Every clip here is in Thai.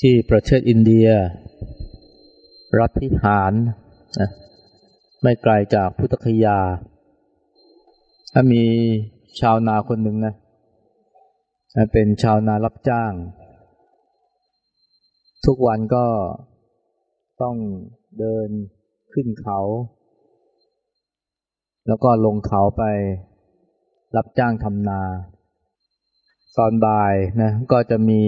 ที่ประเทศอินเดีย รัฐพิหารนะไม่ไกลจากพุทธคยา ถ้ามีชาวนาคนหนึ่งนะ เป็นชาวนารับจ้าง ทุกวันก็ต้องเดินขึ้นเขา แล้วก็ลงเขาไปรับจ้างทำนา ตอนบ่ายนะก็จะมี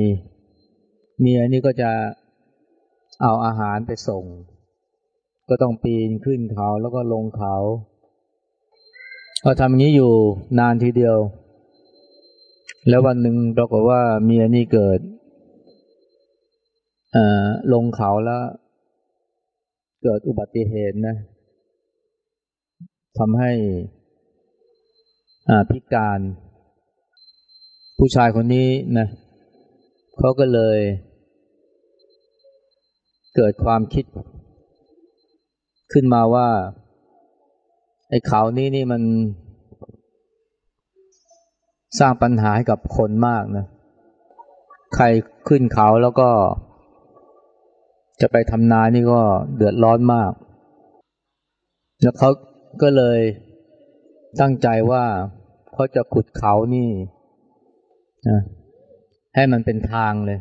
เมียนี่ก็จะเอาอาหารไปส่ง ก็ต้องปีนขึ้นเขาแล้วก็ลงเขาก็ทำอย่างนี้อยู่นานทีเดียว แล้ววันหนึ่งปรากฏว่าเมียนี่เกิดลงเขาแล้ว เกิดอุบัติเหตุนะทำให้พิการ ผู้ชายคนนี้นะเขาก็เลย เกิดความคิด ขึ้นมาว่า ไอ้เขานี้นี่มัน สร้างปัญหาให้กับคนมากนะ ใครขึ้นเขาแล้วก็ จะไปทำนานี่ก็เดือดร้อนมาก แล้วเขาก็เลยตั้งใจว่าเขาจะขุดเขานี่นะให้มันเป็นทางเลย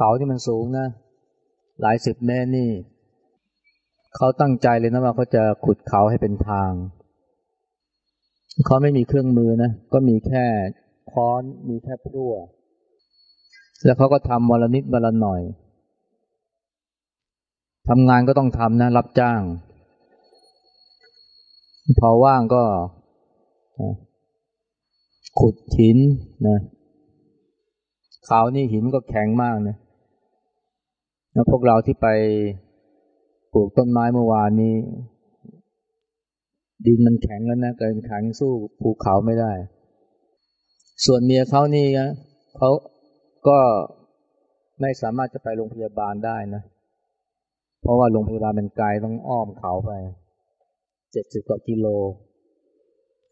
เขาที่มันสูงนะ หลายสิบเมตรนี่ เขาตั้งใจเลยนะว่าเขาจะขุดเขาให้เป็นทาง เขาไม่มีเครื่องมือนะ ก็มีแค่ค้อนมีแค่พลั่ว แล้วเขาก็ทำวันละนิดวันละหน่อยทำงานก็ต้องทำนะ รับจ้าง พอว่างก็ขุดหินนะเขานี่หินก็แข็งมากนะ แล้วพวกเราที่ไปปลูกต้นไม้เมื่อวานนี้ ดินมันแข็งแล้วนะเกินแข็งสู้ภูเขาไม่ได้ ส่วนเมียเขานี่นะเขาก็ไม่สามารถจะไปโรงพยาบาลได้นะ เพราะว่าโรงพยาบาลมันไกลต้องอ้อมเขาไปเจ็ดสิบกว่ากิโล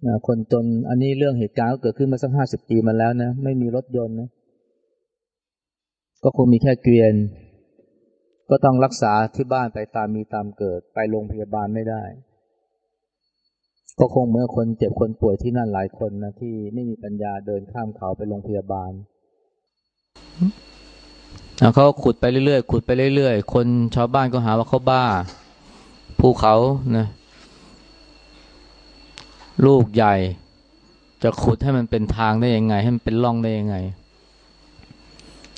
นะคนจนอันนี้เรื่องเหตุการณ์ก็เกิดขึ้นมาสักห้าสิบปีมาแล้วนะ ไม่มีรถยนต์นะ ก็คงมีแค่เกวียน ก็ต้องรักษาที่บ้านไปตามมีตามเกิด ไปโรงพยาบาลไม่ได้ ก็คงเมื่อคนเจ็บคนป่วยที่นั่นหลายคนนะที่ไม่มีปัญญาเดินข้ามเขาไปโรงพยาบาลเขาขุดไปเรื่อยๆขุดไปเรื่อยๆ คนชาวบ้านก็หาว่าเขาบ้าภูเขานะลูกใหญ่ จะขุดให้มันเป็นทางได้ยังไง ให้มันเป็นร่องได้ยังไง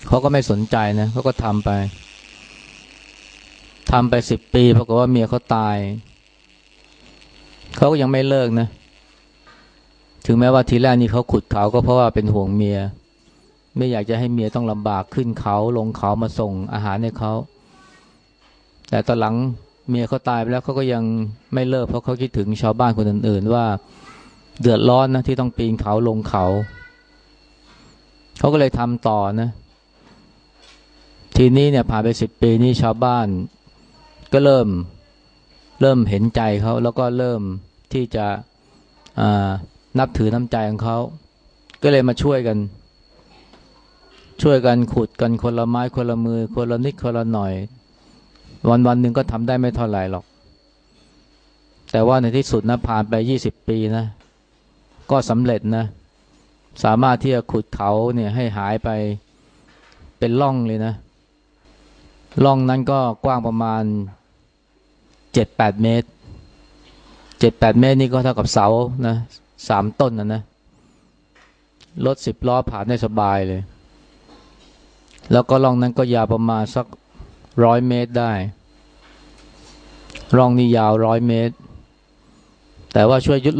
เขาก็ไม่สนใจนะเขาก็ทำไป ทำไปสิบปีเพราะว่าเมียเขาตาย เขาก็ยังไม่เลิกนะ ถึงแม้ว่าทีแรกนี่เขาขุดเขาก็เพราะว่าเป็นห่วงเมีย ไม่อยากจะให้เมียต้องลำบากขึ้นเขาลงเขามาส่งอาหารให้เขา แต่ตอนหลังเมียเขาตายไปแล้วเขาก็ยังไม่เลิกเพราะเขาคิดถึงชาวบ้านคนอื่นๆว่าเดือดร้อนนะที่ต้องปีนเขาลงเขา เขาก็เลยทำต่อนะ ทีนี้เนี่ยผ่านไปสิบปีนี้ชาวบ้าน ก็เริ่มเริ่มเห็นใจเขาแล้วก็เริ่มที่จะนับถือน้ำใจของเขา ก็เลยมาช่วยกัน ช่วยกันขุดกันคนละไม้คนละมือ คนละนิดคนละหน่อย วันวันหนึ่งก็ทำได้ไม่เท่าไหร่หรอก แต่ว่าในที่สุดนะผ่านไปยี่สิบปีนะ ก็สำเร็จนะ สามารถที่จะขุดเขาเนี่ยให้หายไปเป็นร่องเลยนะร่องนั้นก็กว้างประมาณ เจ็ดแปดเมตรเจ็ดแปดเมตรนี่ก็เท่ากับเสานะสามต้นนะนะรถสิบล้อผ่านได้สบายเลย แล้วก็ร่องนั้นก็ยาวประมาณสักร้อยเมตรได้ ร่องนี้ยาวร้อยเมตร แต่ว่าช่วยยุด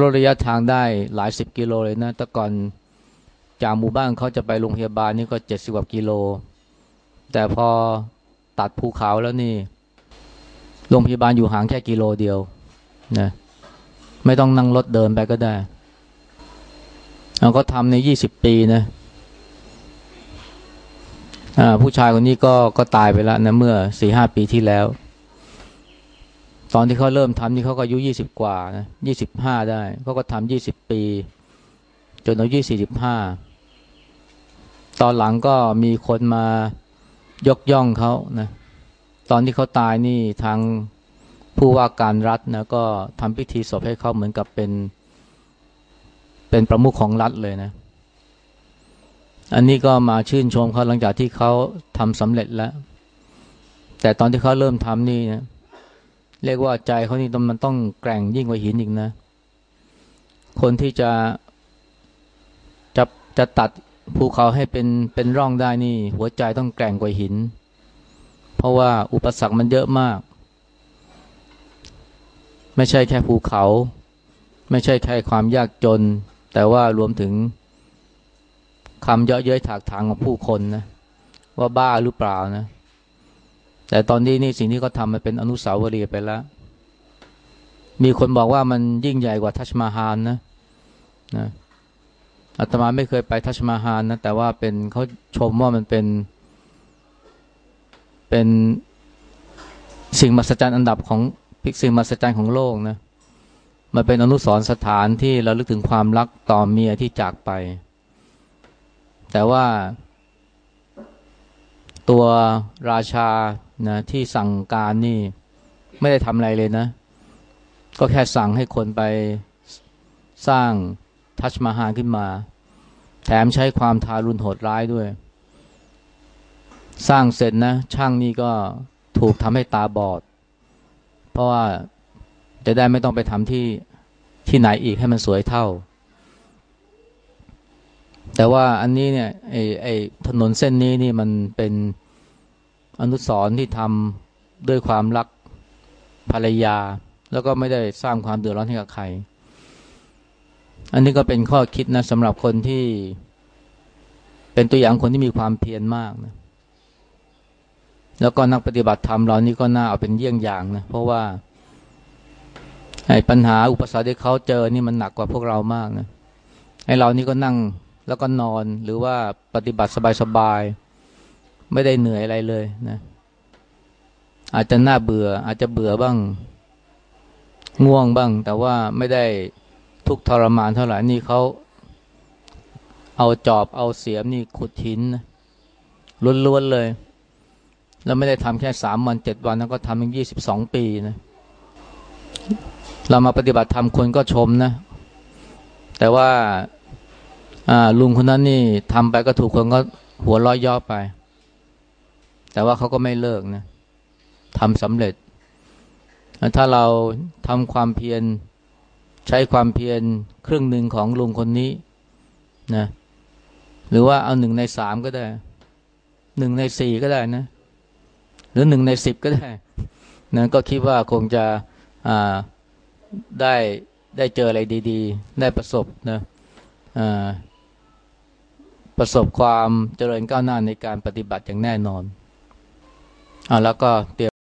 ลดระยะทางได้หลายสิบกิโลเลยนะ แต่ก่อนจากหมู่บ้านเขาจะไปโรงพยาบาลนี่ก็เจ็ดสิบกว่ากิโล แต่พอตัดภูเขาแล้วนี่ โรงพยาบาลอยู่ห่างแค่กิโลเดียวนะไม่ต้องนั่งรถเดินไปก็ได้เราก็ทำในยี่สิบปีนะผู้ชายคนนี้ก็ก็ตายไปแล้วนะเมื่อสี่ห้าปีที่แล้ว ตอนที่เขาเริ่มทำนี่เขาก็อายุยี่สิบกว่านะยี่สิบห้าได้เขาก็ทำยี่สิบปี จนอายุสี่สิบห้าตอนหลังก็มีคนมายกย่องเขานะ ตอนที่เขาตายนี่ทางผู้ว่าการรัฐนะก็ทำพิธีศพให้เขาเหมือนกับเป็น เป็นประมุขของรัฐเลยนะ อันนี้ก็มาชื่นชมเขาหลังจากที่เขาทำสำเร็จแล้ว แต่ตอนที่เขาเริ่มทำนี่นะเรียกว่าใจเขานี่มันต้องแกร่งยิ่งกว่าหินอีกนะ คนที่จะจะจะตัดภูเขาให้เป็นเป็นร่องได้นี่ หัวใจต้องแกร่งกว่าหิน ราะว่าอุปสรรคมันเยอะมาก ไม่ใช่แค่ภูเขา ไม่ใช่แค่ความยากจน แต่ว่ารวมถึงคำเยอะเย้ยถากถางของผู้คนนะว่าบ้าหรือเปล่านะ แต่ตอนนี้นี่สิ่งที่เขาทำมันเป็นอนุสาวรีย์ไปแล้ว มีคนบอกว่ามันยิ่งใหญ่กว่าทัชมาฮานนะนะอาตมาไม่เคยไปทัชมาฮานนะแต่ว่าเป็นเขาชมว่ามันเป็น เป็นสิ่งมหัศจรรย์อันดับของพิกสิ่งมหัศจรรย์ของโลกนะมันเป็นอนุสรณ์สถานที่เราลึกถึงความรักต่อเมียที่จากไป แต่ว่าตัวราชานะที่สั่งการนี่ไม่ได้ทำอะไรเลยนะ ก็แค่สั่งให้คนไปสร้างทัชมาฮาขึ้นมา แถมใช้ความทารุณโหดร้ายด้วย สร้างเสร็จนะ ช่างนี่ก็ถูกทำให้ตาบอด เพราะว่าจะได้ไม่ต้องไปทำที่ที่ไหนอีกให้มันสวยเท่า แต่ว่าอันนี้เนี่ยไอ้ไอ้ถนนเส้นนี้นี่มันเป็นอนุสรณ์ที่ทำด้วยความรักภรรยา แล้วก็ไม่ได้สร้างความเดือดร้อนให้กับใคร อันนี้ก็เป็นข้อคิดนะสำหรับคนที่ เป็นตัวอย่างคนที่มีความเพียรมากนะ แล้วก็นักปฏิบัติธรรมเรานี่ก็น่าเอาเป็นเยี่ยงอย่างนะเพราะว่าไอ้ปัญหาอุปสรรคที่เขาเจอนี่มันหนักกว่าพวกเรามากนะไอ้เรานี่ก็นั่งแล้วก็นอนหรือว่าปฏิบัติสบายๆไม่ได้เหนื่อยอะไรเลยนะอาจจะน่าเบื่อ อาจจะเบื่อบ้าง ง่วงบ้าง แต่ว่าไม่ได้ทุกทรมานเท่าไหร่นี่เขาเอาจอบเอาเสียมนี่ขุดหินล้วนๆเลย แล้วไม่ได้ทำแค่สามวันเจ็ดวันแล้วก็ทำถึงยี่สิบสองปีนะเรามาปฏิบัติธรรมคนก็ชมนะ แต่ว่าลุงคนนั้นนี่ทำไปก็ถูกคนก็หัวล้อย่อไป แต่ว่าเขาก็ไม่เลิกนะทำสำเร็จ ถ้าเราทำความเพียรใช้ความเพียรครึ่งหนึ่งของลุงคนนี้นะหรือว่าเอาหนึ่งในสามก็ได้หนึ่งในสี่ก็ได้นะ หรือหนึ่งในสิบก็ได้นะก็คิดว่าคงจะได้ได้เจออะไรดีๆ ได้ประสบนะประสบความเจริญก้าวหน้าในการปฏิบัติอย่างแน่นอนอ่าแล้วก็เตรียม